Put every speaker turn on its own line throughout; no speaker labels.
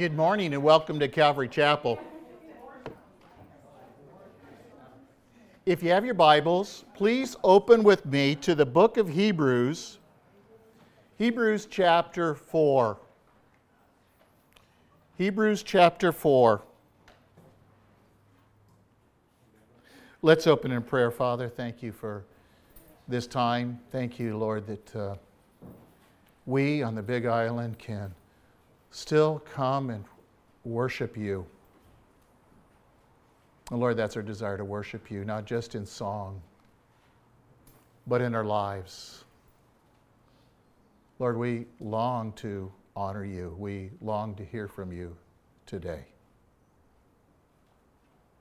Good morning and welcome to Calvary Chapel. If you have your Bibles, please open with me to the book of Hebrews, Hebrews chapter 4. Hebrews chapter 4. Let's open in prayer, Father. Thank you for this time. Thank you, Lord, that uh, we on the Big Island can still come and worship you. And Lord, that's our desire to worship you, not just in song, but in our lives. Lord, we long to honor you. We long to hear from you today.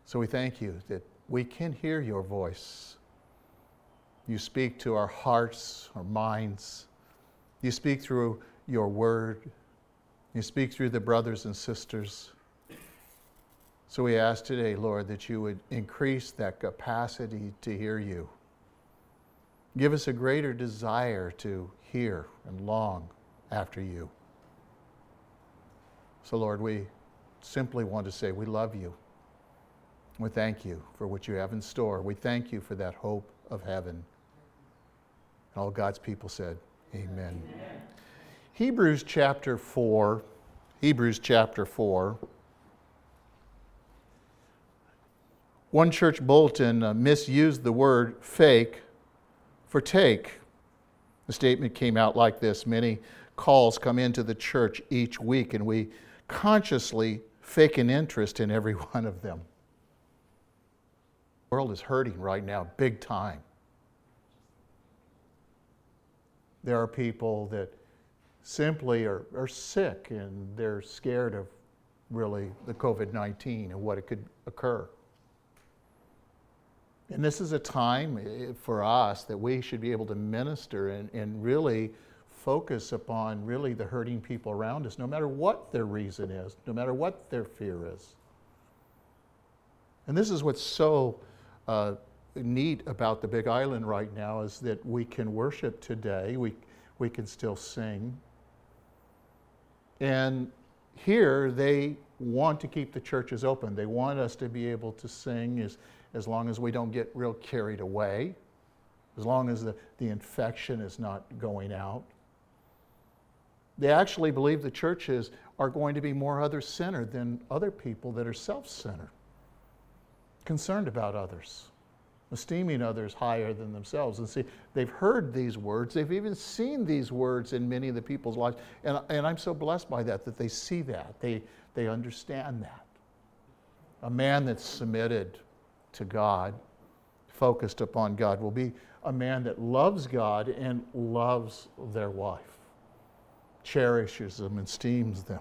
So we thank you that we can hear your voice. You speak to our hearts, our minds. You speak through your word. You speak through the brothers and sisters. So we ask today, Lord, that you would increase that capacity to hear you. Give us a greater desire to hear and long after you. So, Lord, we simply want to say we love you. We thank you for what you have in store. We thank you for that hope of heaven. And all God's people said, Amen. Amen. Hebrews chapter 4. Hebrews chapter 4. One church bulletin uh, misused the word fake for take. The statement came out like this Many calls come into the church each week, and we consciously fake an interest in every one of them. The world is hurting right now, big time. There are people that simply are, are sick and they're scared of really the COVID 19 and what it could occur. And this is a time eh, for us that we should be able to minister and, and really focus upon really the hurting people around us, no matter what their reason is, no matter what their fear is. And this is what's so uh, neat about the Big Island right now is that we can worship today, we, we can still sing, and here they want to keep the churches open. They want us to be able to sing as, as long as we don't get real carried away, as long as the, the infection is not going out. They actually believe the churches are going to be more other centered than other people that are self centered, concerned about others esteeming others higher than themselves. And see, they've heard these words, they've even seen these words in many of the people's lives. And, and I'm so blessed by that, that they see that, they, they understand that. A man that's submitted to God, focused upon God, will be a man that loves God and loves their wife, cherishes them, esteems them.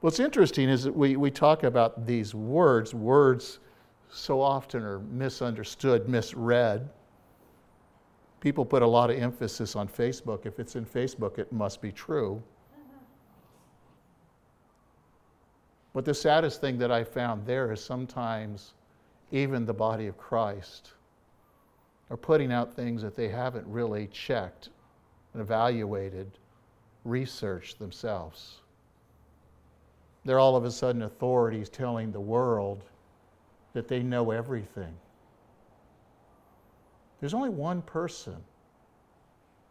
What's interesting is that we, we talk about these words, words so often are misunderstood, misread. People put a lot of emphasis on Facebook. If it's in Facebook, it must be true. But the saddest thing that I found there is sometimes even the body of Christ are putting out things that they haven't really checked and evaluated, researched themselves. They're all of a sudden authorities telling the world that they know everything. There's only one person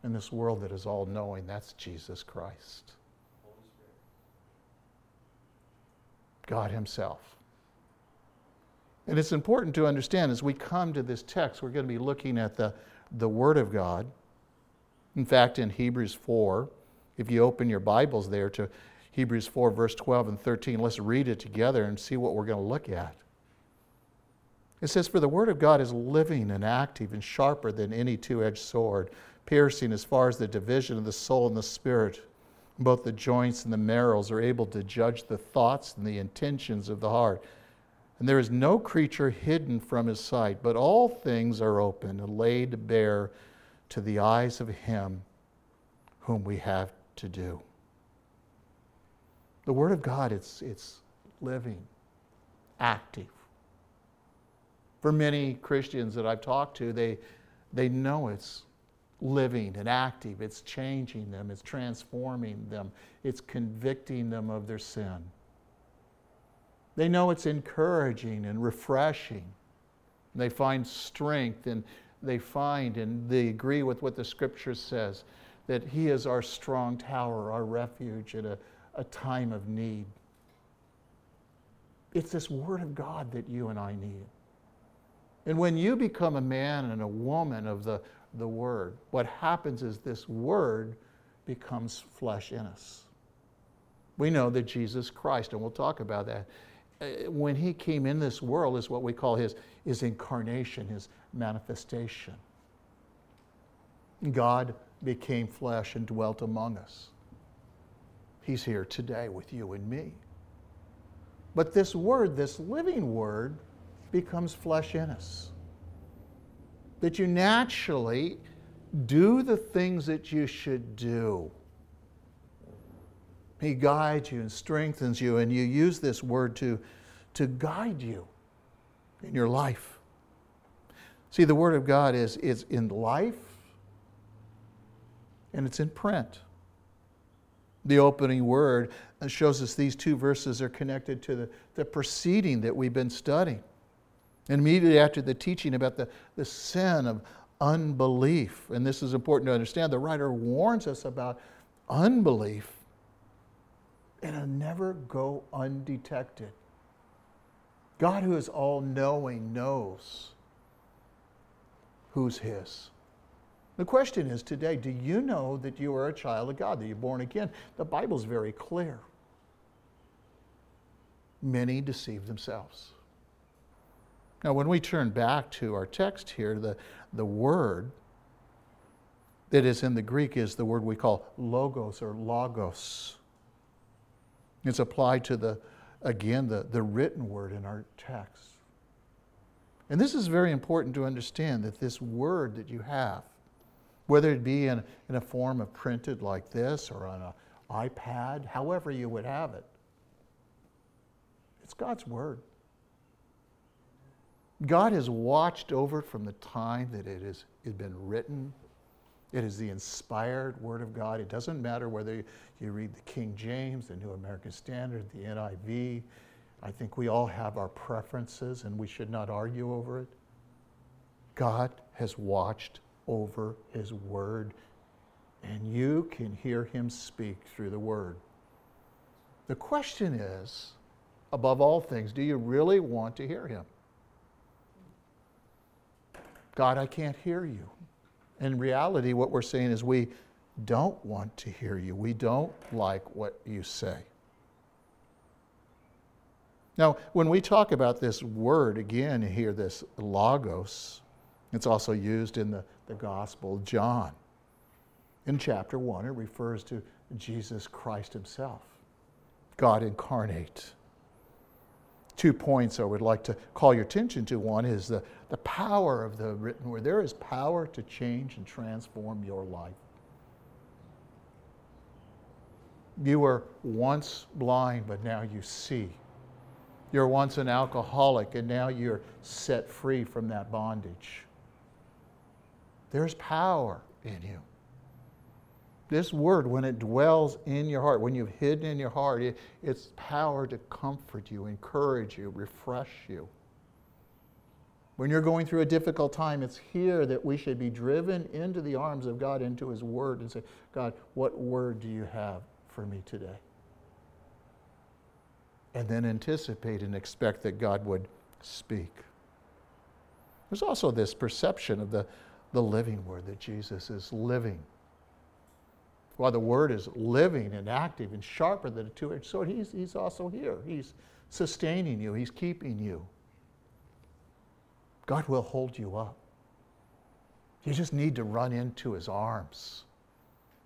in this world that is all knowing that's Jesus Christ. God Himself. And it's important to understand as we come to this text, we're going to be looking at the, the Word of God. In fact, in Hebrews 4, if you open your Bibles there to Hebrews 4, verse 12 and 13, let's read it together and see what we're going to look at. It says, For the word of God is living and active and sharper than any two edged sword, piercing as far as the division of the soul and the spirit. Both the joints and the marrows are able to judge the thoughts and the intentions of the heart. And there is no creature hidden from his sight, but all things are open and laid bare to the eyes of him whom we have to do. The Word of God, it's, it's living, active, for many Christians that I've talked to, they, they know it's living and active. It's changing them, it's transforming them, it's convicting them of their sin. They know it's encouraging and refreshing. They find strength and they find and they agree with what the scripture says that He is our strong tower, our refuge at a, a time of need. It's this Word of God that you and I need. And when you become a man and a woman of the, the Word, what happens is this Word becomes flesh in us. We know that Jesus Christ, and we'll talk about that, uh, when he came in this world is what we call his, his incarnation, his manifestation. God became flesh and dwelt among us. He's here today with you and me. But this word, this living word, becomes flesh in us. That you naturally do the things that you should do. He guides you and strengthens you, and you use this word to, to guide you in your life. See, the Word of God is, is in life and it's in print. The opening word shows us these two verses are connected to the, the preceding that we've been studying. And immediately after the teaching about the, the sin of unbelief, and this is important to understand, the writer warns us about unbelief and it'll never go undetected. God, who is all knowing, knows who's His. The question is today do you know that you are a child of God, that you're born again? The Bible's very clear. Many deceive themselves. Now, when we turn back to our text here, the, the word that is in the Greek is the word we call logos or logos. It's applied to the, again, the, the written word in our text. And this is very important to understand that this word that you have, whether it be in, in a form of printed like this or on an iPad, however you would have it, it's God's word. God has watched over from the time that it has been written it is the inspired Word of God. It doesn't matter whether you read the King James, the New American Standard, the NIV. I think we all have our preferences and we should not argue over it. God has watched over His Word, and you can hear Him speak through the Word. The question is, above all things, do you really want to hear Him? God, I can't hear you. In reality, what we're saying is we don't want to hear you. We don't like what you say. Now, when we talk about this word, again, here, this logos, it's also used in the, the Gospel of John. In chapter 1, it refers to Jesus Christ himself, God incarnate two points I would like to call your attention to. One is the, the power of the written word. There is power to change and transform your life. You were once blind, but now you see. You were once an alcoholic, and now you're set free from that bondage. There's power in you this word, when it dwells in your heart, when you've hidden in your heart, it, it's power to comfort you, encourage you, refresh you. When you're going through a difficult time, it's here that we should be driven into the arms of God, into His Word, and say, God, what word do you have for me today? And then anticipate and expect that God would speak. There's also this perception of the, the living Word, that Jesus is living while the word is living and active and sharper than a two edged sword, he's, he's also here. He's sustaining you, he's keeping you. God will hold you up. You just need to run into his arms.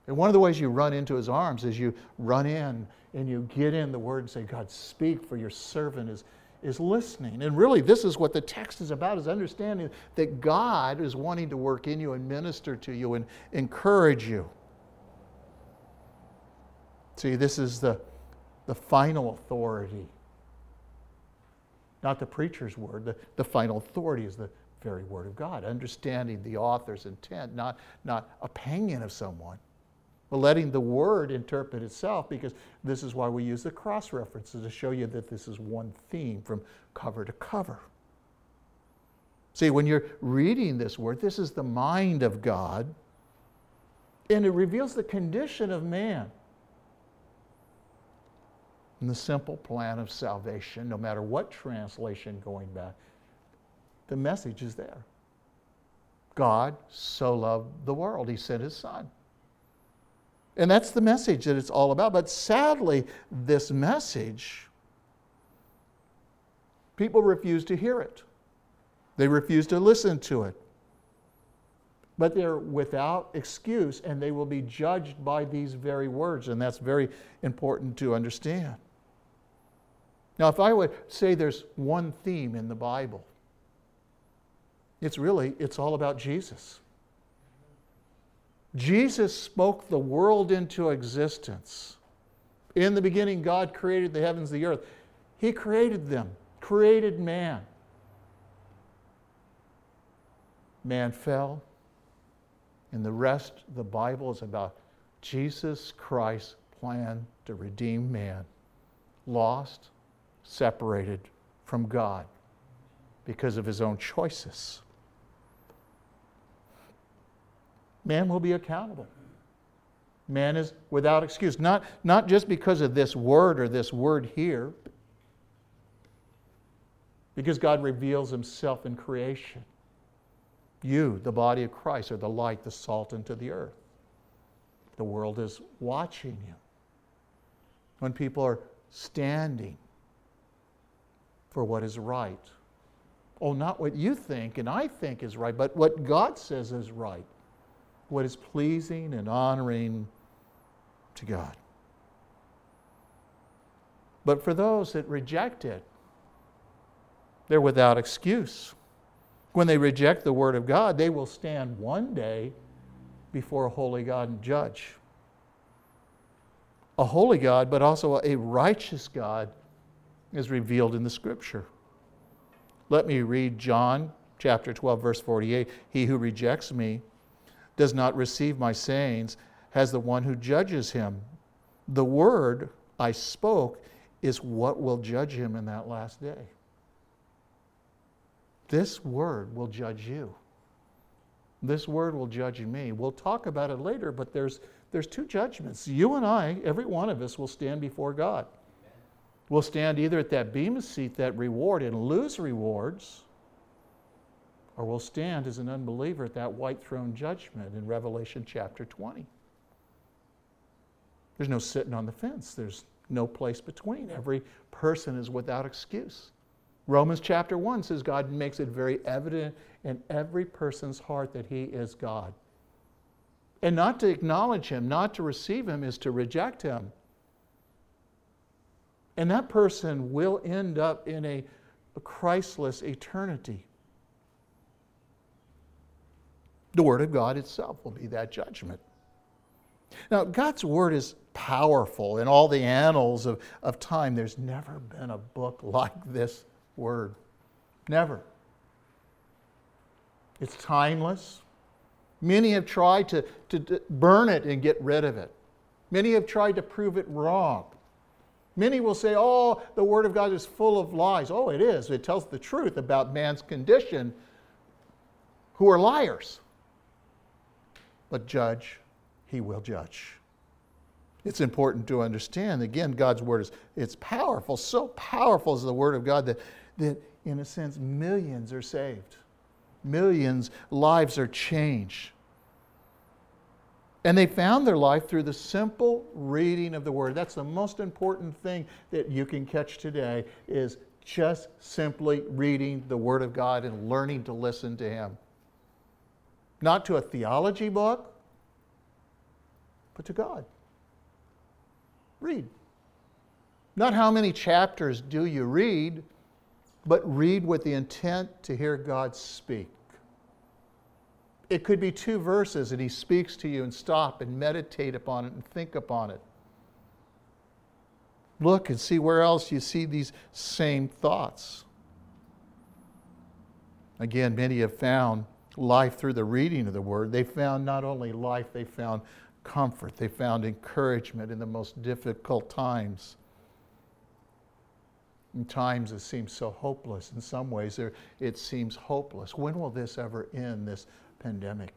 And one of the ways you run into his arms is you run in and you get in the word and say, God, speak, for your servant is, is listening. And really, this is what the text is about, is understanding that God is wanting to work in you and minister to you and encourage you. See, this is the, the final authority. Not the preacher's word. The, the final authority is the, very Word of God, understanding the author's intent, not, not opinion of someone, but letting the Word interpret itself, because this is why we use the cross references to show you that this is one theme from cover to cover. See, when you're reading this Word, this is the mind of God, and it reveals the condition of man and the simple plan of salvation, no matter what translation going back the message is there. God so loved the world, He sent His Son. And that's the message that it's all about. But sadly, this message, people refuse to hear it, they refuse to listen to it. But they're without excuse and they will be judged by these very words. And that's very important to understand. Now, if I would say there's one theme in the Bible, it's really, it's all about Jesus. Jesus spoke the world into existence. In the beginning, God created the heavens, the earth. He created them, created man. Man fell, and the rest the Bible is about Jesus Christ's plan to redeem man, lost, separated from God because of his own choices. man will be accountable. Man is without excuse. Not, not just because of this word or this word here, because God reveals himself in creation. You, the body of Christ, are the light, the salt into the earth. The world is watching you. When people are standing for what is right. Oh, not what you think and I think is right, but what God says is right what is pleasing and honoring to God. But for those that reject it, they're without excuse. When they reject the Word of God, they will stand one day before a holy God and judge. A holy God, but also a righteous God, is revealed in the Scripture. Let me read John chapter 12, verse 48. He who rejects me does not receive my sayings has the one who judges him. The word I spoke is what will judge him in that last day. This word will judge you. This word will judge me. We'll talk about it later, but there's, there's two judgments. You and I, every one of us, will stand before God. We'll stand either at that bema seat, that reward, and lose rewards, or will stand as an unbeliever at that white throne judgment in Revelation chapter 20. There's no sitting on the fence, there's no place between. Every person is without excuse. Romans chapter 1 says God makes it very evident in every person's heart that he is God. And not to acknowledge him, not to receive him, is to reject him. And that person will end up in a, a Christless eternity. The Word of God itself will be that judgment. Now, God's Word is powerful in all the annals of, of time. There's never been a book like this Word. Never. It's timeless. Many have tried to, to burn it and get rid of it. Many have tried to prove it wrong. Many will say, oh, the Word of God is full of lies. Oh, it is. It tells the truth about man's condition, who are liars but judge, he will judge. It's important to understand, again, God's word is it's powerful, so powerful is the word of God that, that in a sense, millions are saved. Millions' lives are changed. And they found their life through the simple reading of the word. That's the most important thing that you can catch today is just simply reading the word of God and learning to listen to him not to a theology book, but to God. Read. Not how many chapters do you read, but read with the intent to hear God speak. It could be two verses and He speaks to you and stop and meditate upon it and think upon it. Look and see where else you see these same thoughts. Again, many have found life through the reading of the Word. They found not only life, they found comfort, they found encouragement in the most difficult times. In times it seems so hopeless. In some ways, it seems hopeless. When will this ever end, this pandemic?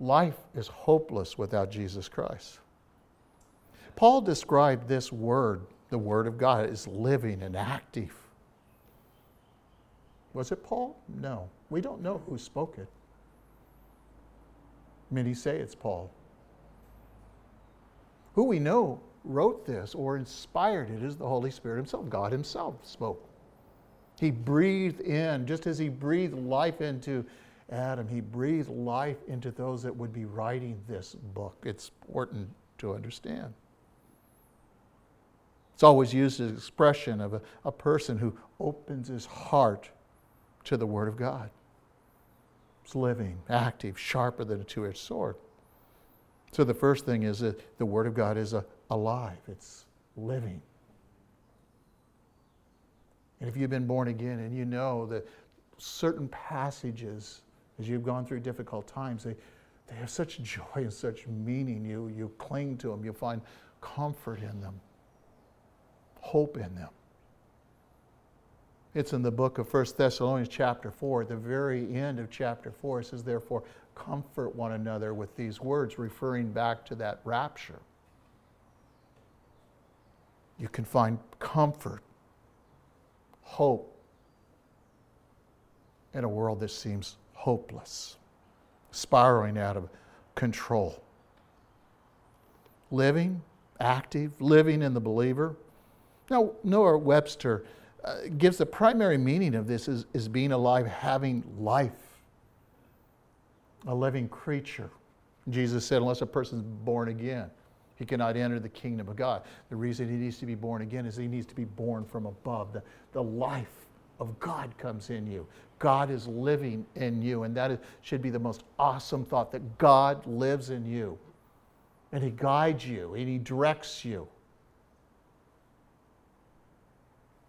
Life is hopeless without Jesus Christ. Paul described this word, the Word of God, as living and active. Was it Paul? No. We don't know who spoke it. Many say it's Paul. Who we know wrote this or inspired it is the Holy Spirit Himself. God Himself spoke. He breathed in, just as He breathed life into Adam, He breathed life into those that would be writing this book. It's important to understand. It's always used as an expression of a, a person who opens his heart to the Word of God. It's living, active, sharper than a two edged sword. So the first thing is that the Word of God is a, alive, it's living. And if you've been born again and you know that certain passages, as you've gone through difficult times, they, they have such joy and such meaning. You, you cling to them, you find comfort in them, hope in them. It's in the book of 1 Thessalonians, chapter 4. At the very end of chapter 4, it says, Therefore, comfort one another with these words, referring back to that rapture. You can find comfort, hope in a world that seems hopeless, spiraling out of control. Living, active, living in the believer. Now, Noah Webster uh, gives the primary meaning of this is, is being alive, having life, a living creature. Jesus said, unless a person's born again, he cannot enter the kingdom of God. The reason he needs to be born again is he needs to be born from above. The, the life of God comes in you. God is living in you, and that is, should be the most awesome thought that God lives in you. And he guides you, and he directs you.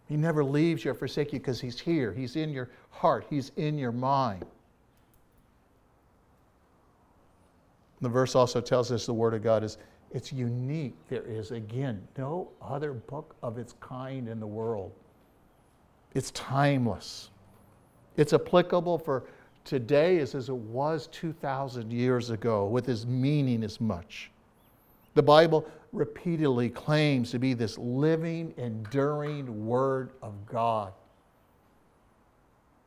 He never leaves you or forsakes you because He's here. He's in your heart, He's in your mind. The verse also tells us the Word of God is it's unique. There is, again, no other book of its kind in the world. It's timeless. It's applicable for today as, as it was 2,000 years ago, with its meaning as much. The Bible repeatedly claims to be this living, enduring Word of God.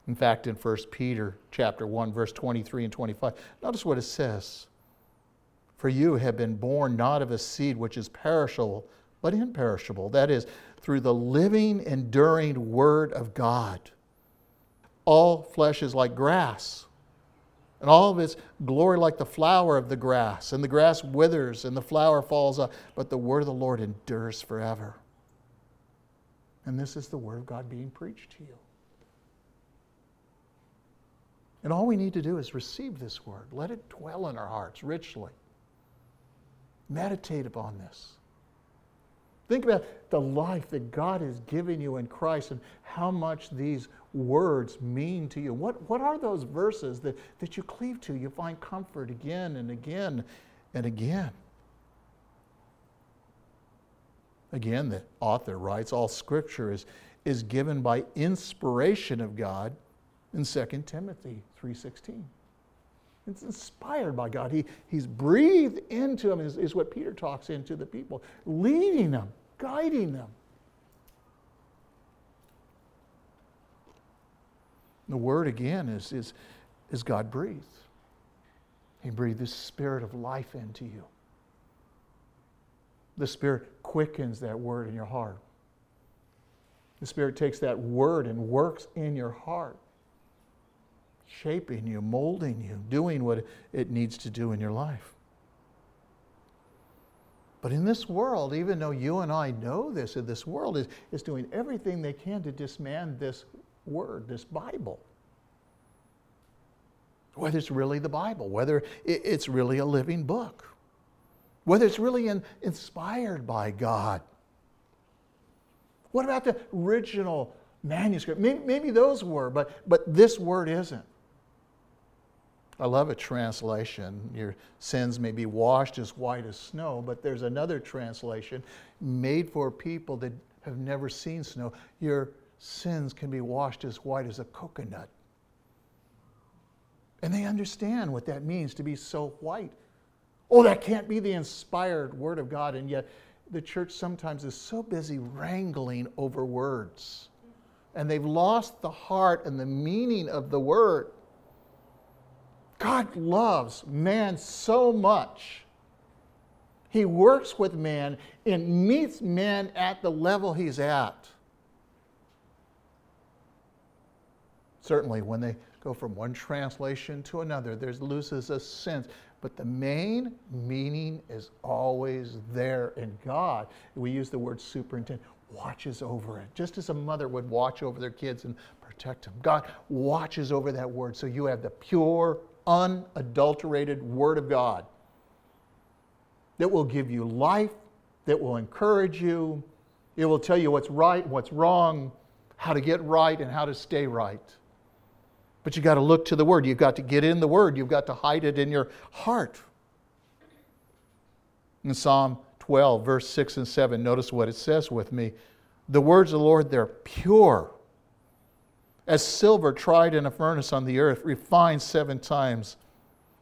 In fact, in 1 Peter chapter 1, verse 23 and 25, notice what it says. For you have been born not of a seed which is perishable, but imperishable. That is, through the living, enduring Word of God. All flesh is like grass and all of its glory like the flower of the grass. And the grass withers and the flower falls off, but the word of the Lord endures forever. And this is the word of God being preached to you. And all we need to do is receive this word. Let it dwell in our hearts richly. Meditate upon this. Think about the life that God has given you in Christ and how much these words mean to you. What, what are those verses that, that you cleave to? You find comfort again and again and again. Again, the author writes, all scripture is, is given by inspiration of God in 2 Timothy 3.16. It's inspired by God. He, he's breathed into them, is, is what Peter talks into the people, leading them guiding them. The word again is, is, is God breathed. He breathed the spirit of life into you. The Spirit quickens that word in your heart. The Spirit takes that word and works in your heart, shaping you, molding you, doing what it needs to do in your life. But in this world, even though you and I know this, this world is, is doing everything they can to disman this word, this Bible. Whether it's really the Bible, whether it's really a living book, whether it's really in, inspired by God. What about the original manuscript. Maybe, maybe those were, but, but this word isn't. I love a translation. Your sins may be washed as white as snow, but there's another translation made for people that have never seen snow. Your sins can be washed as white as a coconut. And they understand what that means to be so white. Oh, that can't be the inspired Word of God. And yet, the church sometimes is so busy wrangling over words. And they've lost the heart and the meaning of the Word. God loves man so much. He works with man and meets man at the level he's at. Certainly, when they go from one translation to another, there loses a sense. But the main meaning is always there. And God, we use the word superintend, watches over it. Just as a mother would watch over their kids and protect them, God watches over that word. So you have the pure, unadulterated Word of God that will give you life, that will encourage you. It will tell you what's right, what's wrong, how to get right, and how to stay right. But you've got to look to the Word. You've got to get in the Word. You've got to hide it in your heart. In Psalm 12, verse 6 and 7, notice what it says with me. The words of the Lord, they're pure as silver tried in a furnace on the earth, refined seven times.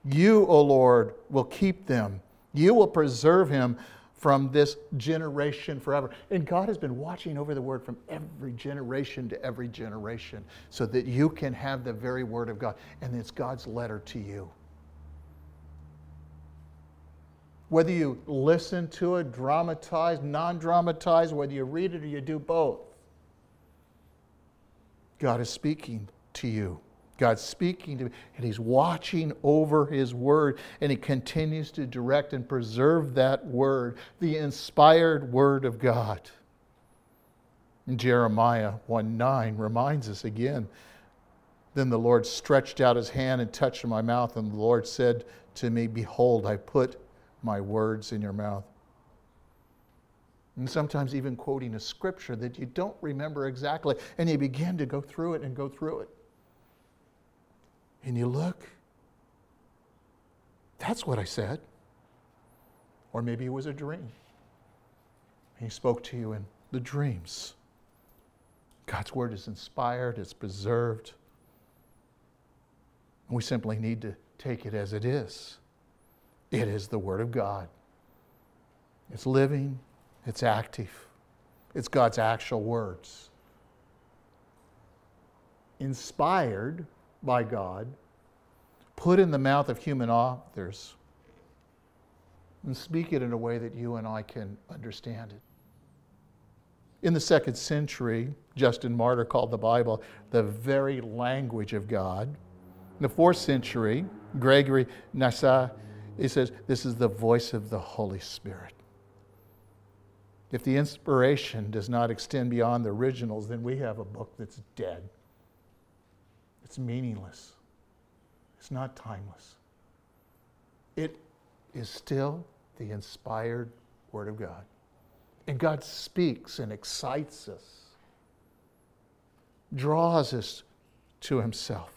You, O Lord, will keep them. You will preserve him from this generation forever. And God has been watching over the word from every generation to every generation so that you can have the very word of God. And it's God's letter to you. Whether you listen to it, dramatize, non dramatize, whether you read it or you do both, God is speaking to you. God's speaking to me, and He's watching over His Word, and He continues to direct and preserve that Word, the inspired Word of God. And Jeremiah 1 9 reminds us again. Then the Lord stretched out His hand and touched my mouth, and the Lord said to me, Behold, I put my words in your mouth and sometimes even quoting a scripture that you don't remember exactly, and you begin to go through it and go through it. And you look, that's what I said. Or maybe it was a dream. He spoke to you in the dreams. God's word is inspired, it's preserved. We simply need to take it as it is. It is the Word of God. It's living, it's active, it's God's actual words. Inspired by God, put in the mouth of human authors, and speak it in a way that you and I can understand it. In the second century, Justin Martyr called the Bible the very language of God. In the fourth century, Gregory Nyssa, he says, this is the voice of the Holy Spirit. If the inspiration does not extend beyond the originals, then we have a book that's dead. It's meaningless. It's not timeless. It is still the inspired Word of God. And God speaks and excites us, draws us to Himself.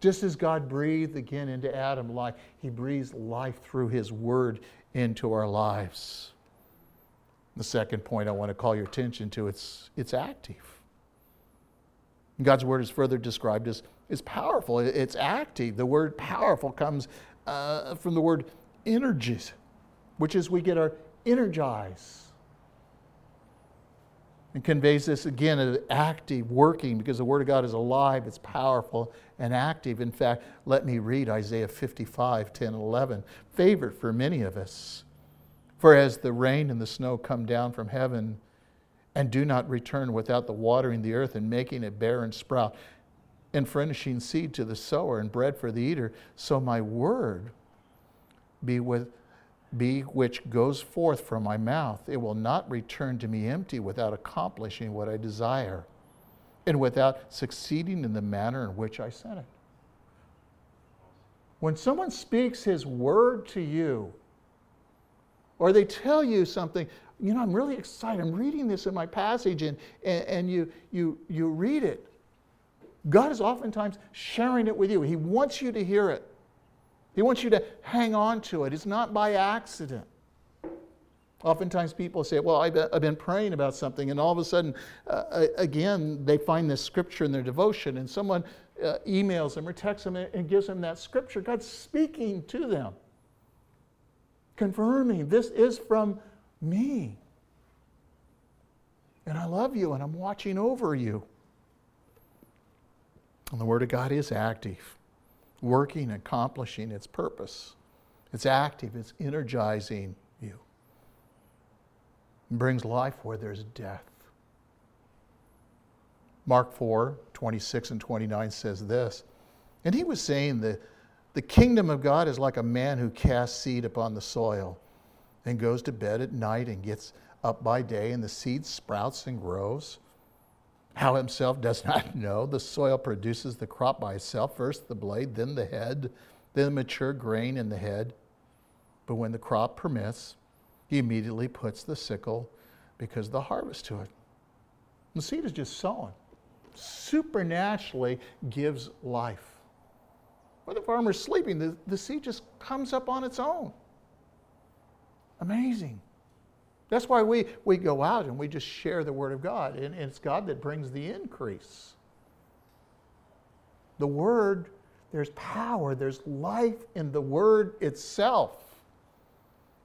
Just as God breathed again into Adam life, He breathes life through His Word into our lives. The second point I want to call your attention to it's it's active. God's word is further described as, as powerful. It's active. The word powerful comes uh, from the word energies, which is we get our energize. It conveys this again as active, working, because the Word of God is alive, it's powerful, and active. In fact, let me read Isaiah 55, 10, and 11, favorite for many of us. For as the rain and the snow come down from heaven and do not return without the watering the earth and making it bear and sprout, and furnishing seed to the sower and bread for the eater, so my word be with be which goes forth from my mouth. It will not return to me empty without accomplishing what I desire and without succeeding in the manner in which I sent it. When someone speaks his word to you, or they tell you something, you know, I'm really excited. I'm reading this in my passage, and, and, and you, you, you read it. God is oftentimes sharing it with you. He wants you to hear it, He wants you to hang on to it. It's not by accident. Oftentimes people say, Well, I've been praying about something, and all of a sudden, uh, again, they find this scripture in their devotion, and someone uh, emails them or texts them and gives them that scripture. God's speaking to them, confirming this is from me. And I love you, and I'm watching over you. And the Word of God is active, working, accomplishing its purpose. It's active, it's energizing you, it brings life where there's death. Mark 4 26 and 29 says this. And he was saying that the kingdom of God is like a man who casts seed upon the soil and goes to bed at night and gets up by day, and the seed sprouts and grows. How himself does not know. The soil produces the crop by itself first the blade, then the head, then the mature grain in the head. But when the crop permits, he immediately puts the sickle because the harvest to it. The seed is just sown, supernaturally gives life. When the farmer's sleeping, the, the seed just comes up on its own. Amazing. That's why we, we go out and we just share the Word of God, and, and it's God that brings the increase. The Word, there's power, there's life in the Word itself.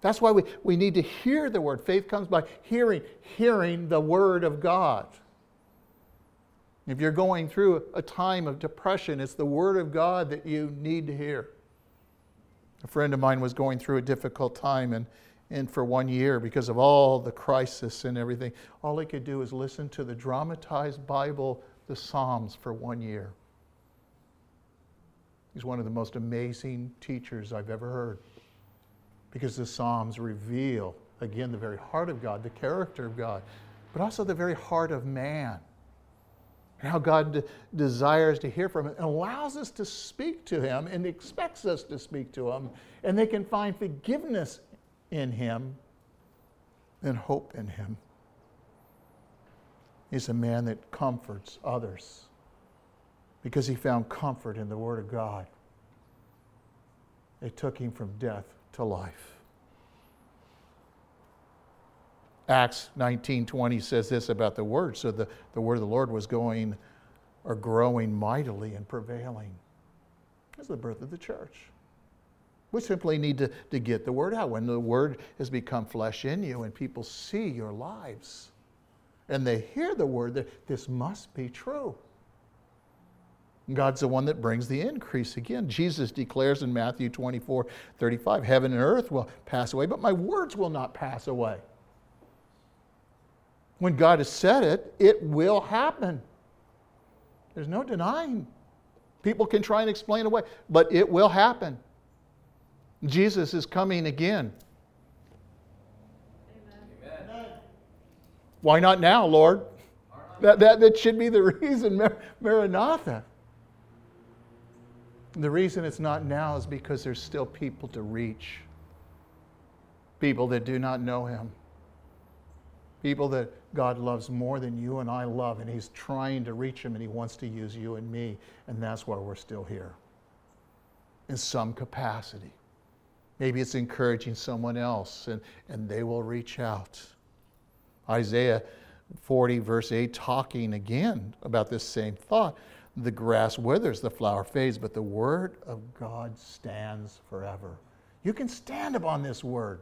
That's why we, we need to hear the Word. Faith comes by hearing, hearing the Word of God. If you're going through a time of depression, it's the Word of God that you need to hear. A friend of mine was going through a difficult time, and and for one year because of all the crisis and everything. All he could do is listen to the dramatized Bible, the Psalms, for one year. He's one of the most amazing teachers I've ever heard because the Psalms reveal, again, the very heart of God, the character of God, but also the very heart of man. And how God de- desires to hear from him and allows us to speak to him and expects us to speak to him. And they can find forgiveness in Him and hope in Him. He's a man that comforts others because he found comfort in the Word of God. It took him from death to life. Acts 19:20 says this about the word. So the, the word of the Lord was going or growing mightily and prevailing. That's the birth of the church. We simply need to, to get the word out. When the word has become flesh in you and people see your lives and they hear the word, that this must be true. God's the one that brings the increase again. Jesus declares in Matthew 24 35, Heaven and earth will pass away, but my words will not pass away. When God has said it, it will happen. There's no denying. People can try and explain away, but it will happen. Jesus is coming again. Amen. Why not now, Lord? That, that, that should be the reason, Maranatha. The reason it's not now is because there's still people to reach. People that do not know Him. People that God loves more than you and I love, and He's trying to reach them, and He wants to use you and me, and that's why we're still here in some capacity. Maybe it's encouraging someone else and, and they will reach out. Isaiah 40, verse 8, talking again about this same thought. The grass withers, the flower fades, but the word of God stands forever. You can stand upon this word.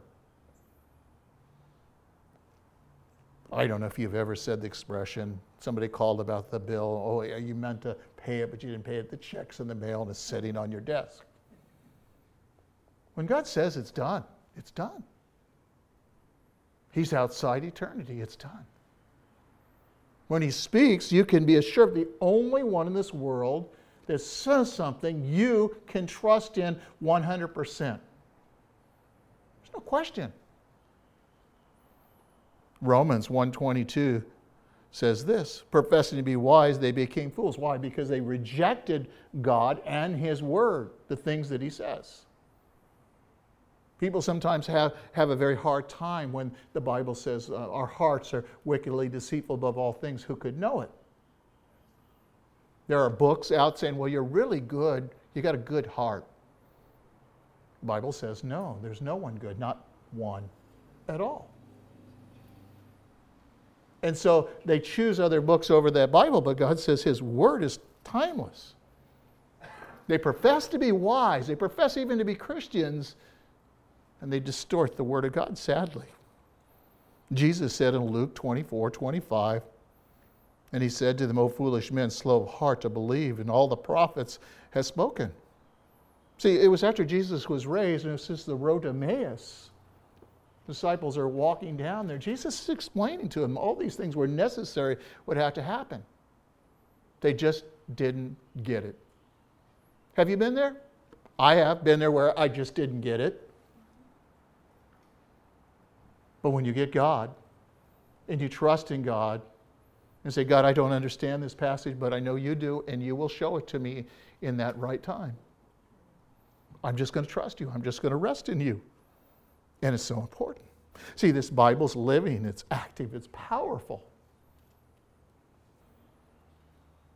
I don't know if you've ever said the expression, somebody called about the bill, oh, you meant to pay it, but you didn't pay it. The check's in the mail and it's sitting on your desk. When God says it's done, it's done. He's outside eternity, it's done. When He speaks, you can be assured the only one in this world that says something you can trust in 100%. There's no question. Romans 122 says this professing to be wise they became fools why because they rejected god and his word the things that he says People sometimes have, have a very hard time when the Bible says uh, our hearts are wickedly deceitful above all things. Who could know it? There are books out saying, well, you're really good. You got a good heart. The Bible says, no, there's no one good, not one at all. And so they choose other books over that Bible, but God says His Word is timeless. They profess to be wise, they profess even to be Christians, and they distort the Word of God, sadly. Jesus said in Luke 24 25, and he said to them, O foolish men, slow of heart to believe, and all the prophets have spoken. See, it was after Jesus was raised, and it was just the road to Emmaus. Disciples are walking down there. Jesus is explaining to them all these things were necessary, would have to happen. They just didn't get it. Have you been there? I have been there where I just didn't get it. But when you get God and you trust in God, and say, God, I don't understand this passage, but I know you do, and you will show it to me in that right time. I'm just going to trust you. I'm just going to rest in you. And it's so important. See, this Bible's living, it's active, it's powerful.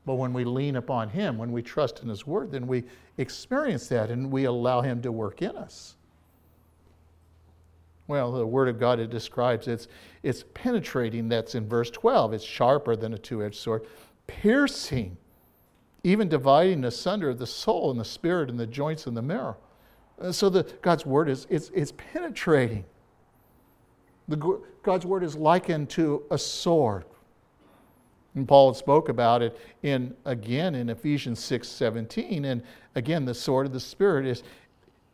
But when we lean upon Him, when we trust in His Word, then we experience that and we allow Him to work in us. Well, the Word of God, it describes it's, it's penetrating, that's in verse 12. It's sharper than a two edged sword, piercing, even dividing asunder the soul and the spirit and the joints and the marrow. So the, God's Word is it's, it's penetrating. The, God's Word is likened to a sword. And Paul spoke about it in again in Ephesians 6 17. And again, the sword of the Spirit is,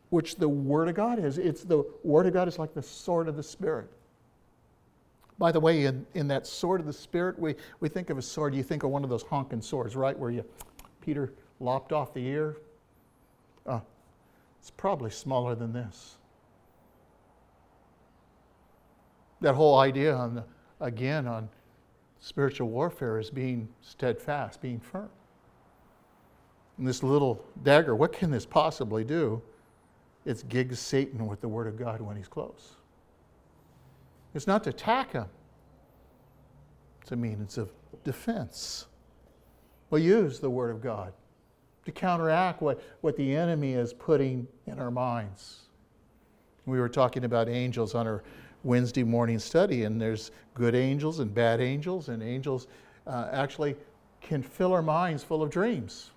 which the Word of God is. It's the Word of God is like the sword of the Spirit. By the way, in, in that sword of the Spirit, we, we think of a sword, you think of one of those honking swords, right? Where you, Peter lopped off the ear. It's probably smaller than this. That whole idea, on the, again, on spiritual warfare is being steadfast, being firm. And this little dagger, what can this possibly do? It's gigs Satan with the Word of God when he's close. It's not to attack him, it's a means of defense. We use the Word of God to counteract what, what the enemy is putting in our minds. We were talking about angels on our Wednesday morning study, and there's good angels and bad angels, and angels uh, actually can fill our minds full of dreams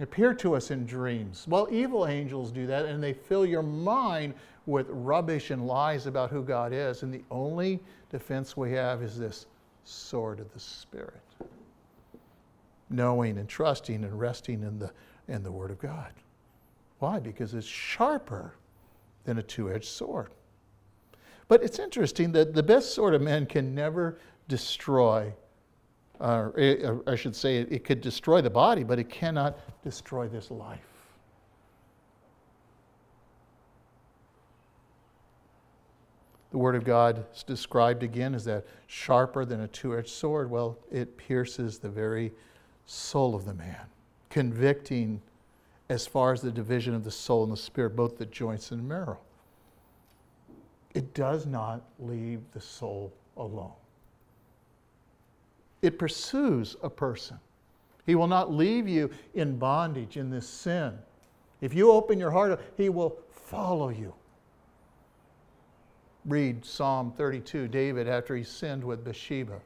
appear to us in dreams. Well, evil angels do that, and they fill your mind with rubbish and lies about who God is. And the only defense we have is this sword of the Spirit knowing and trusting and resting in the, in the Word of God. Why? Because it's sharper than a two edged sword. But it's interesting that the best sword of men can never destroy uh, I should say, it could destroy the body, but it cannot destroy this life. The Word of God is described again as that sharper than a two edged sword. Well, it pierces the very soul of the man, convicting as far as the division of the soul and the spirit, both the joints and marrow. It does not leave the soul alone. It pursues a person. He will not leave you in bondage in this sin. If you open your heart, He will follow you. Read Psalm 32, David after he sinned with Bathsheba.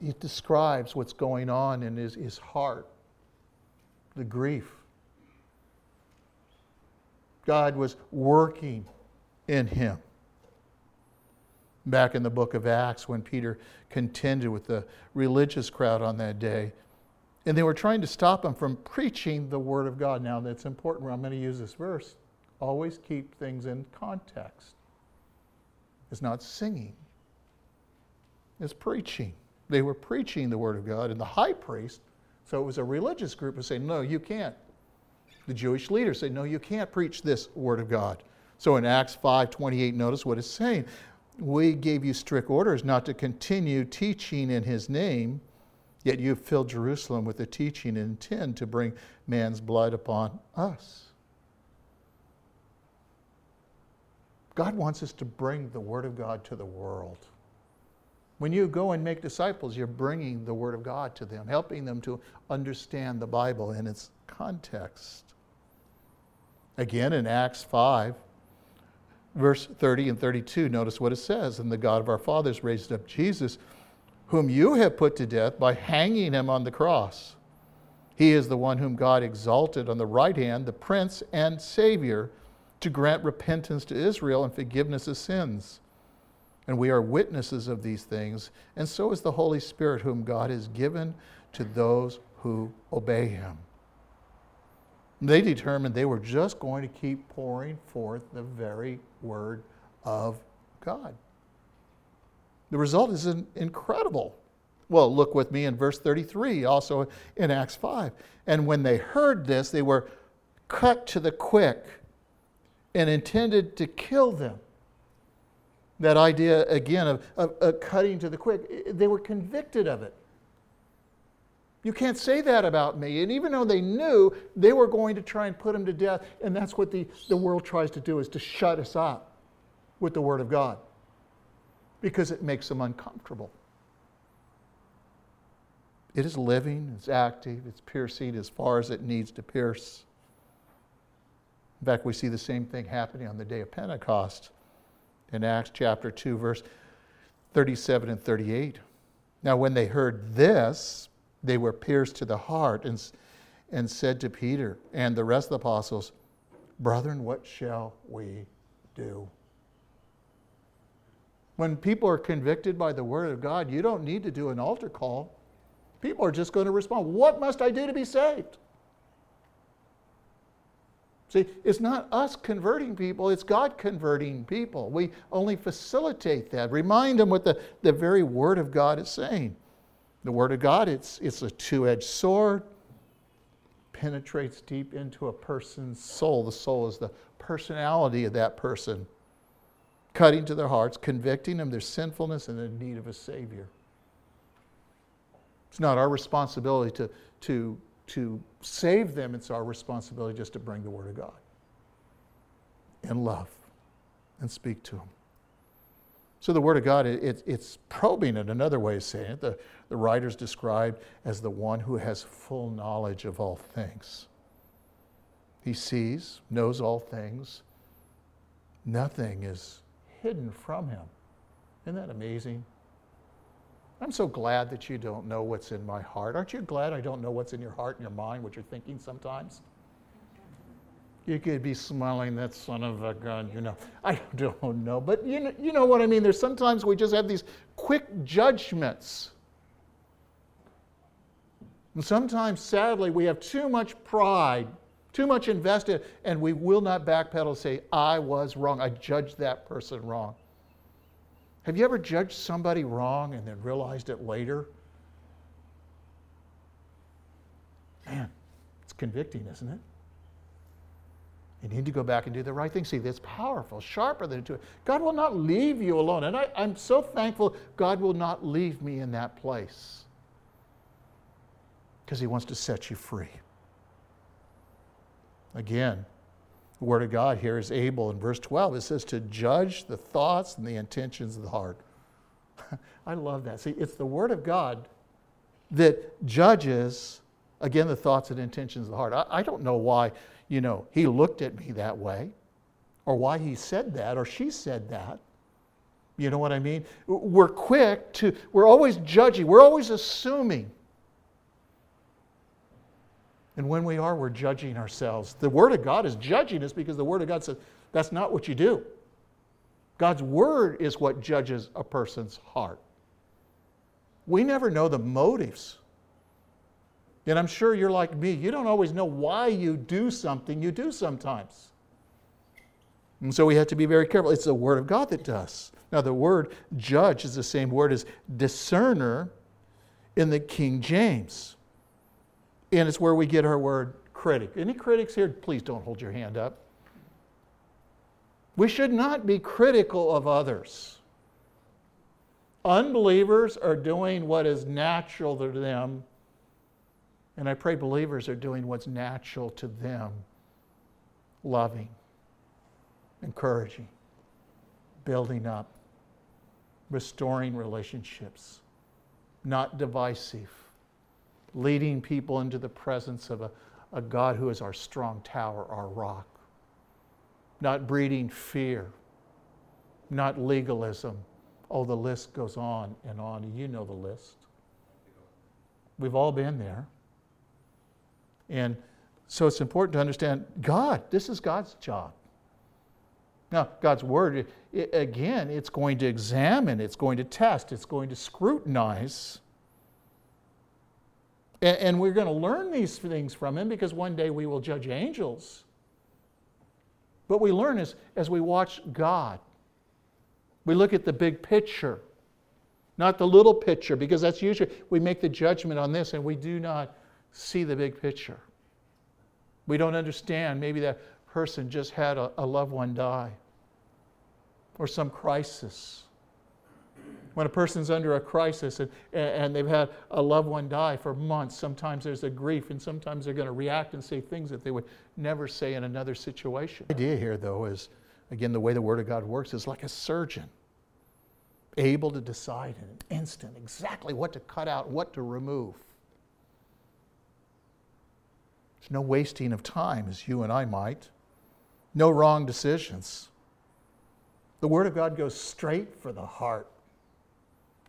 He describes what's going on in his, his heart, the grief. God was working in him back in the book of Acts when Peter contended with the religious crowd on that day. And they were trying to stop him from preaching the Word of God. Now, that's important. I'm going to use this verse. Always keep things in context. It's not singing, it's preaching. They were preaching the Word of God, and the high priest, so it was a religious group, was saying, No, you can't. The Jewish leaders said, No, you can't preach this Word of God. So in Acts 5 28, notice what it's saying. We gave you strict orders not to continue teaching in His name, yet you have filled Jerusalem with the teaching and intend to bring man's blood upon us. God wants us to bring the Word of God to the world. When you go and make disciples, you're bringing the Word of God to them, helping them to understand the Bible in its context. Again, in Acts 5, verse 30 and 32, notice what it says And the God of our fathers raised up Jesus, whom you have put to death by hanging him on the cross. He is the one whom God exalted on the right hand, the Prince and Savior, to grant repentance to Israel and forgiveness of sins. And we are witnesses of these things, and so is the Holy Spirit, whom God has given to those who obey him. They determined they were just going to keep pouring forth the very word of God. The result is incredible. Well, look with me in verse 33, also in Acts 5. And when they heard this, they were cut to the quick and intended to kill them. That idea, again, of, of, of cutting to the quick, they were convicted of it. You can't say that about me. And even though they knew they were going to try and put him to death, and that's what the, the world tries to do is to shut us up with the Word of God because it makes them uncomfortable. It is living, it's active, it's piercing as far as it needs to pierce. In fact, we see the same thing happening on the day of Pentecost in Acts chapter 2, verse 37 and 38. Now, when they heard this, they were pierced to the heart and, and said to Peter and the rest of the apostles, Brethren, what shall we do? When people are convicted by the word of God, you don't need to do an altar call. People are just going to respond, What must I do to be saved? See, it's not us converting people, it's God converting people. We only facilitate that. Remind them what the, the very Word of God is saying. The Word of God, it's, it's a two edged sword, penetrates deep into a person's soul. The soul is the personality of that person, cutting to their hearts, convicting them their sinfulness and the need of a Savior. It's not our responsibility to, to, to save them, it's our responsibility just to bring the Word of God in love and speak to them. So the Word of God, it, it's probing it, another way of saying it. The, the writer's described as the one who has full knowledge of all things. He sees, knows all things. Nothing is hidden from him. Isn't that amazing? I'm so glad that you don't know what's in my heart. Aren't you glad I don't know what's in your heart and your mind, what you're thinking sometimes? You could be smiling that son of a gun, you know. I don't know, but you know, you know what I mean. There's sometimes we just have these quick judgments. And sometimes, sadly, we have too much pride, too much invested, and we will not backpedal and say, I was wrong. I judged that person wrong. Have you ever judged somebody wrong and then realized it later? Man, it's convicting, isn't it? You need to go back and do the right thing. See, that's powerful, sharper than two. God will not leave you alone. And I, I'm so thankful God will not leave me in that place because He wants to set you free. Again, the Word of God here is able. In verse 12, it says to judge the thoughts and the intentions of the heart. I love that. See, it's the Word of God that judges, again, the thoughts and intentions of the heart. I, I don't know why, you know, he looked at me that way, or why he said that, or she said that. You know what I mean? We're quick to, we're always judging, we're always assuming. And when we are, we're judging ourselves. The Word of God is judging us because the Word of God says that's not what you do. God's Word is what judges a person's heart. We never know the motives. And I'm sure you're like me. You don't always know why you do something you do sometimes. And so we have to be very careful. It's the Word of God that does. Now, the word judge is the same word as discerner in the King James. And it's where we get our word critic. Any critics here? Please don't hold your hand up. We should not be critical of others. Unbelievers are doing what is natural to them, and I pray believers are doing what's natural to them loving, encouraging, building up, restoring relationships, not divisive, leading people into the presence of a, a God who is our strong tower, our rock, not breeding fear, not legalism. Oh, the list goes on and on. You know the list. We've all been there. And so it's important to understand God, this is God's job. Now, God's Word, it, again, it's going to examine, it's going to test, it's going to scrutinize. And, we're going to learn these things from Him because one day we will judge angels. But we learn as, as we watch God. We look at the big picture, not the little picture, because that's usually, we make the judgment on this and we do not see the big picture. We don't understand. Maybe that person just had a, a loved one die or some crisis. When a person's under a crisis and, and they've had a loved one die for months, sometimes there's a grief and sometimes they're going to react and say things that they would never say in another situation. The idea here, though, is again, the way the Word of God works is like a surgeon, able to decide in an instant exactly what to cut out, what to remove. There's no wasting of time, as you and I might, no wrong decisions. The Word of God goes straight for the heart.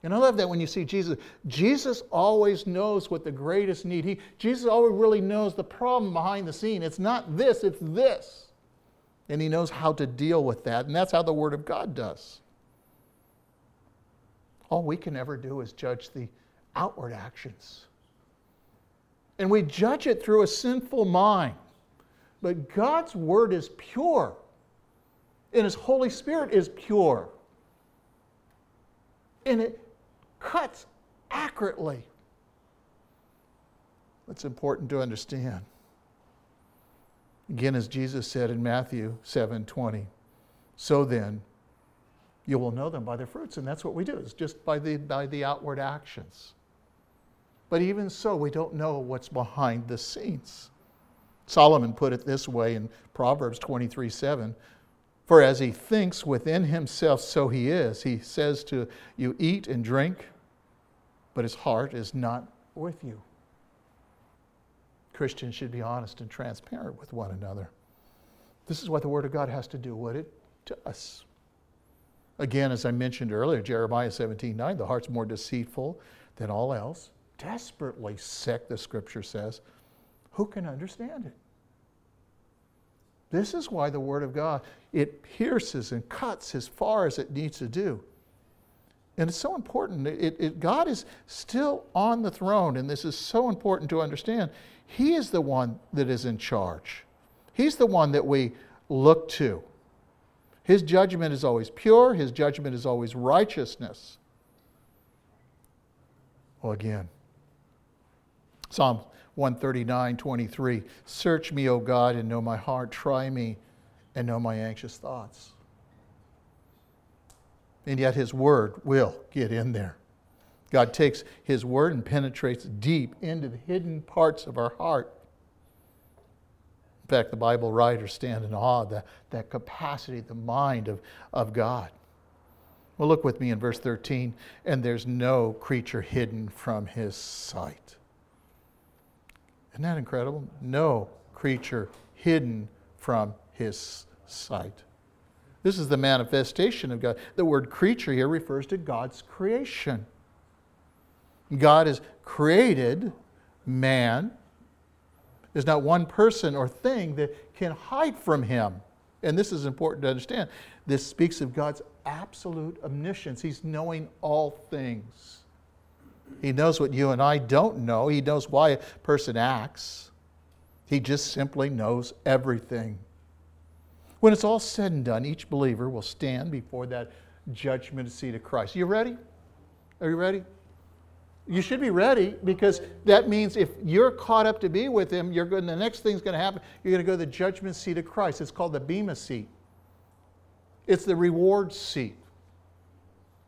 And I love that when you see Jesus. Jesus always knows what the greatest need. He, Jesus always really knows the problem behind the scene. It's not this, it's this. And he knows how to deal with that. And that's how the Word of God does. All we can ever do is judge the outward actions. And we judge it through a sinful mind. But God's Word is pure and His Holy Spirit is pure. And it cuts accurately. That's important to understand. Again, as Jesus said in Matthew 7 20, so then you will know them by their fruits. And that's what we do, it's just by the, by the outward actions. But even so, we don't know what's behind the scenes. Solomon put it this way in Proverbs 23 7 for as he thinks within himself, so he is. He says to you, Eat and drink, but his heart is not with you. Christians should be honest and transparent with one another. This is what the Word of God has to do with it to us. Again, as I mentioned earlier, Jeremiah 17 9, the heart's more deceitful than all else, desperately sick, the scripture says. Who can understand it? This is why the Word of God, it pierces and cuts as far as it needs to do. And it's so important. It, it, God is still on the throne, and this is so important to understand. He is the one that is in charge, He's the one that we look to. His judgment is always pure, His judgment is always righteousness. Well, again, Psalm 139, 23. Search me, O God, and know my heart. Try me and know my anxious thoughts. And yet his word will get in there. God takes his word and penetrates deep into the hidden parts of our heart. In fact, the Bible writers stand in awe of that, that capacity, the mind of, of God. Well, look with me in verse 13. And there's no creature hidden from his sight. Isn't that incredible? No creature hidden from his sight. This is the manifestation of God. The word creature here refers to God's creation. God has created man. There's not one person or thing that can hide from him. And this is important to understand. This speaks of God's absolute omniscience. He's knowing all things. He knows what you and I don't know. He knows why a person acts. He just simply knows everything. When it's all said and done, each believer will stand before that judgment seat of Christ. You ready? Are you ready? You should be ready because that means if you're caught up to be with Him, you're going. The next thing's going to happen. You're going to go to the judgment seat of Christ. It's called the bema seat. It's the reward seat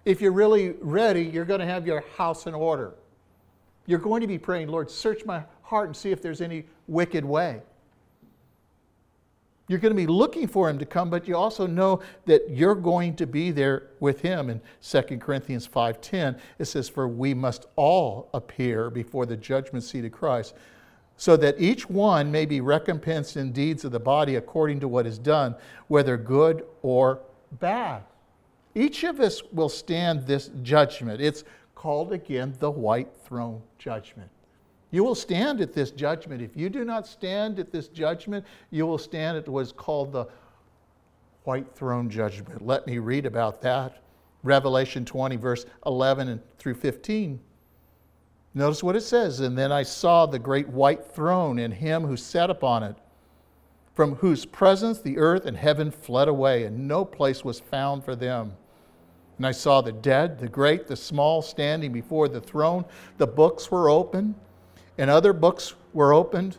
if you're really ready, you're going to have your house in order. You're going to be praying, Lord, search my heart and see if there's any wicked way. You're going to be looking for him to come, but you also know that you're going to be there with him. In 2 Corinthians 5:10, it says, "For we must all appear before the judgment seat of Christ, so that each one may be recompensed in deeds of the body according to what is done, whether good or bad." Each of us will stand this judgment. It's called again the white throne judgment. You will stand at this judgment. If you do not stand at this judgment, you will stand at what is called the white throne judgment. Let me read about that. Revelation 20, verse 11 through 15. Notice what it says. And then I saw the great white throne and him who sat upon it, from whose presence the earth and heaven fled away, and no place was found for them. And I saw the dead, the great, the small, standing before the throne. The books were open and other books were opened,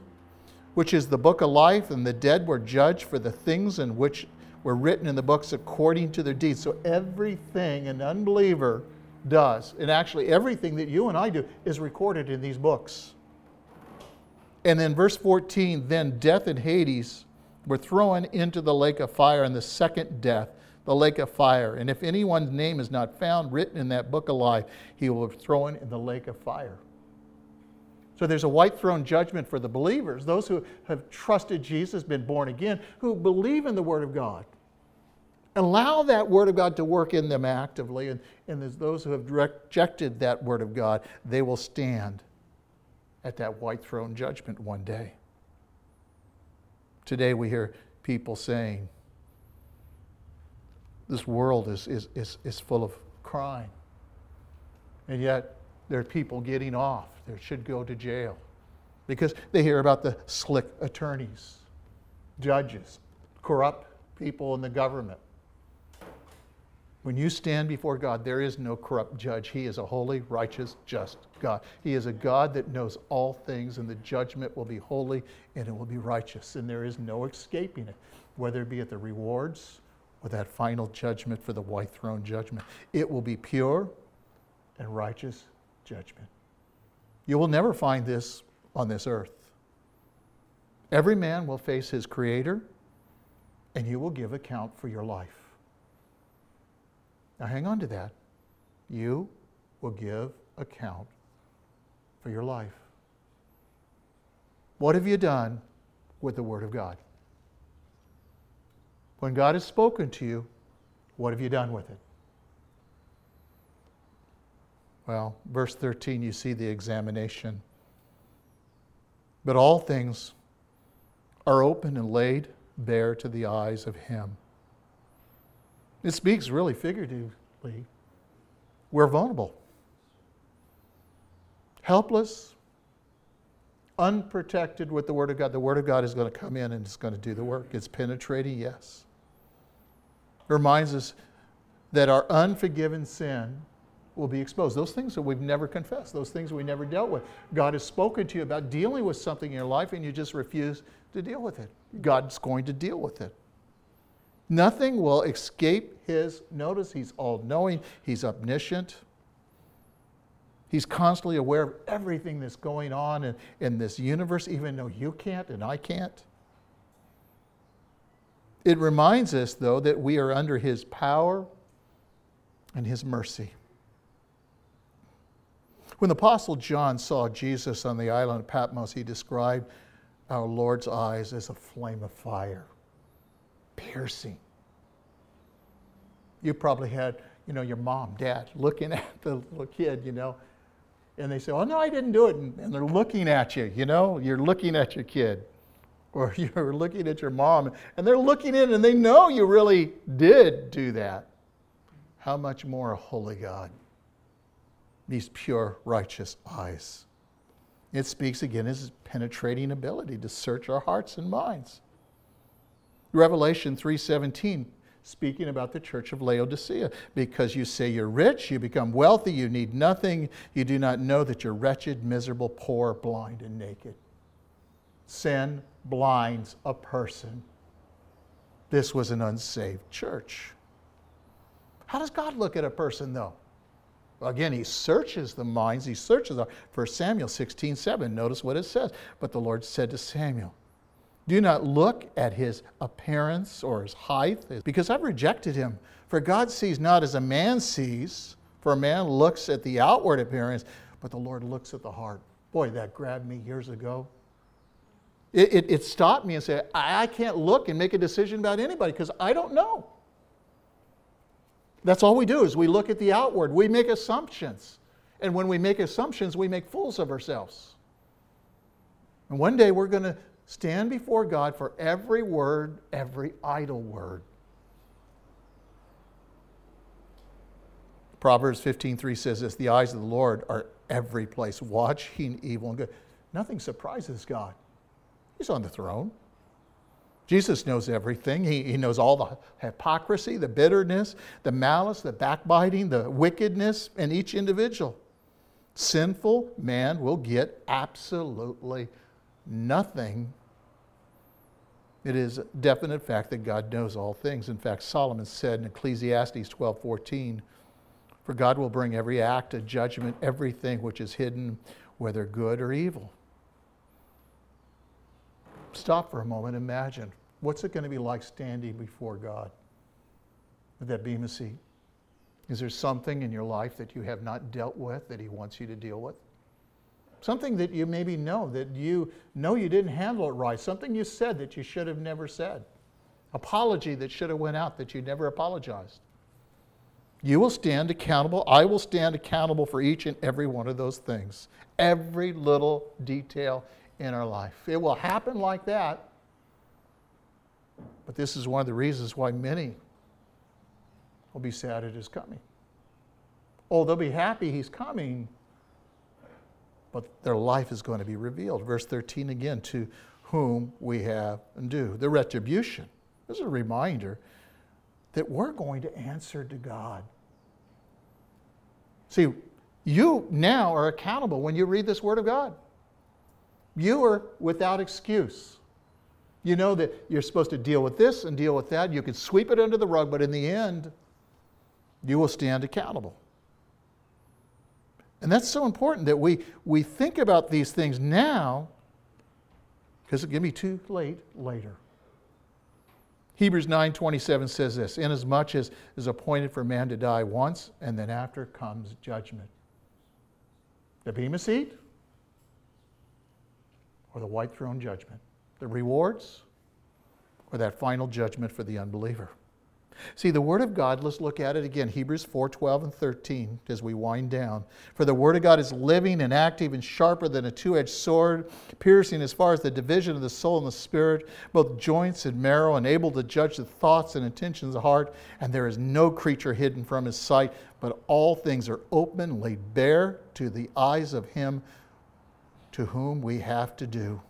which is the book of life, and the dead were judged for the things in which were written in the books according to their deeds. So everything an unbeliever does, and actually everything that you and I do, is recorded in these books. And then verse 14 then death and Hades were thrown into the lake of fire, and the second death, the lake of fire. And if anyone's name is not found written in that book of life, he will be thrown in the lake of fire. So there's a white throne judgment for the believers, those who have trusted Jesus, been born again, who believe in the Word of God. Allow that Word of God to work in them actively. And, and those who have rejected that Word of God, they will stand at that white throne judgment one day. Today we hear people saying, this world is, is, is, is full of crime. And yet there are people getting off that should go to jail because they hear about the slick attorneys, judges, corrupt people in the government. When you stand before God, there is no corrupt judge. He is a holy, righteous, just God. He is a God that knows all things, and the judgment will be holy and it will be righteous. And there is no escaping it, whether it be at the rewards or that final judgment for the white throne judgment. It will be pure and righteous judgment. You will never find this on this earth. Every man will face his Creator, and you will give account for your life. Now, hang on to that. You will give account for your life. What have you done with the Word of God? When God has spoken to you, what have you done with it? Well, verse 13, you see the examination. But all things are open and laid bare to the eyes of Him. It speaks really figuratively. We're vulnerable, helpless, unprotected with the Word of God. The Word of God is going to come in and it's going to do the work. It's penetrating, yes. Reminds us that our unforgiven sin will be exposed. Those things that we've never confessed, those things we never dealt with. God has spoken to you about dealing with something in your life and you just refuse to deal with it. God's going to deal with it. Nothing will escape his notice. He's all knowing, he's omniscient. He's constantly aware of everything that's going on in, in this universe, even though you can't and I can't. It reminds us, though, that we are under his power and his mercy. When the Apostle John saw Jesus on the island of Patmos, he described our Lord's eyes as a flame of fire, piercing. You probably had, you know, your mom, dad looking at the little kid, you know, and they say, Oh, no, I didn't do it. And they're looking at you, you know, you're looking at your kid. Or you're looking at your mom, and they're looking in and they know you really did do that. How much more a holy God? these pure, righteous eyes. It speaks again his penetrating ability to search our hearts and minds. Revelation 3:17 speaking about the church of Laodicea because you say you're rich, you become wealthy, you need nothing, you do not know that you're wretched, miserable, poor, blind and naked. Sin blinds a person. This was an unsaved church. How does God look at a person though? Again, he searches the minds, he searches our. 1 Samuel 16, 7. Notice what it says. But the Lord said to Samuel, Do not look at his appearance or his height, because I've rejected him. For God sees not as a man sees, for a man looks at the outward appearance, but the Lord looks at the heart. Boy, that grabbed me years ago. It, it, it stopped me and said, I, I can't look and make a decision about anybody because I don't know. That's all we do is we look at the outward. We make assumptions. And when we make assumptions, we make fools of ourselves. And one day we're going to stand before God for every word, every idle word. Proverbs 15:3 says this, the eyes of the Lord are every place, watching evil and good. Nothing surprises God. He's on the throne. Jesus knows everything. He, he knows all the hypocrisy, the bitterness, the malice, the backbiting, the wickedness in each individual. Sinful man will get absolutely nothing. It is a definite fact that God knows all things. In fact, Solomon said in Ecclesiastes 12 14, For God will bring every act of judgment, everything which is hidden, whether good or evil. Stop for a moment. Imagine what's it going to be like standing before God with that bema seat? Is there something in your life that you have not dealt with that He wants you to deal with? Something that you maybe know that you know you didn't handle it right. Something you said that you should have never said. Apology that should have went out that you never apologized. You will stand accountable. I will stand accountable for each and every one of those things. Every little detail in our life. It will happen like that. But this is one of the reasons why many will be sad at his coming. Oh, they'll be happy he's coming, but their life is going to be revealed. Verse 13 again, to whom we have and do. The retribution. This is a reminder that we're going to answer to God. See, you now are accountable when you read this Word of God. You are without excuse. You know that you're supposed to deal with this and deal with that. You can sweep it under the rug, but in the end, you will stand accountable. And that's so important that we, we think about these things now because it can be too late later. Hebrews 9:27 says this, inasmuch as is appointed for man to die once, and then after comes judgment. The Bema seat or the white throne judgment. The rewards or that final judgment for the unbeliever. See, the Word of God, let's look at it again. Hebrews 4 12 and 13 as we wind down. For the Word of God is living and active and sharper than a two edged sword, piercing as far as the division of the soul and the spirit, both joints and marrow, and able to judge the thoughts and intentions of the heart. And there is no creature hidden from His sight, but all things are open, laid bare to the eyes of Him to whom we have to do.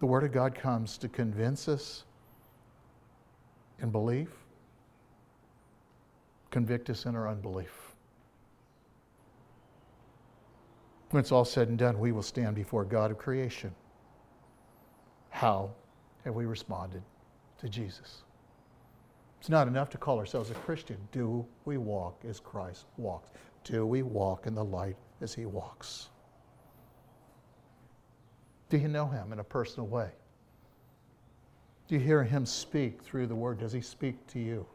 The Word of God comes to convince us in belief, convict us in our unbelief. When it's all said and done, we will stand before God of creation. How have we responded to Jesus? It's not enough to call ourselves a Christian. Do we walk as Christ walks? Do we walk in the light as he walks? Do you know him in a personal way? Do you hear him speak through the word? Does he speak to you?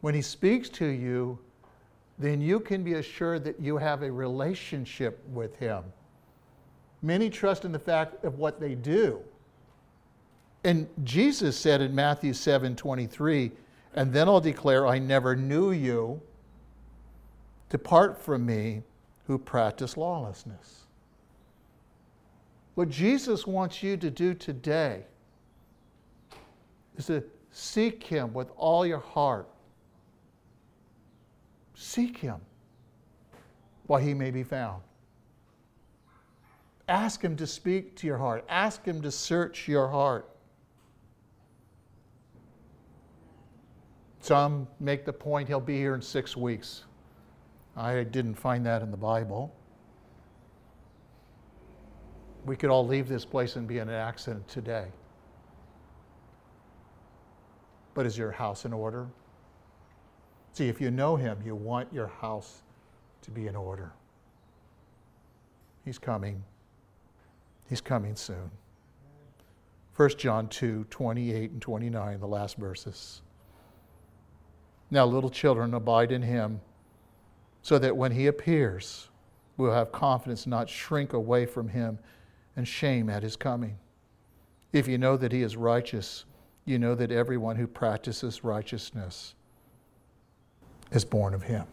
When he speaks to you, then you can be assured that you have a relationship with him. Many trust in the fact of what they do. And Jesus said in Matthew 7 23, and then I'll declare, I never knew you. Depart from me who practice lawlessness. What Jesus wants you to do today is to seek Him with all your heart. Seek Him while He may be found. Ask Him to speak to your heart, ask Him to search your heart. Some make the point he'll be here in six weeks. I didn't find that in the Bible. We could all leave this place and be in an accident today. But is your house in order? See, if you know him, you want your house to be in order. He's coming. He's coming soon. 1 John 2 28 and 29, the last verses. Now, little children, abide in him, so that when he appears, we'll have confidence, not shrink away from him and shame at his coming. If you know that he is righteous, you know that everyone who practices righteousness is born of him.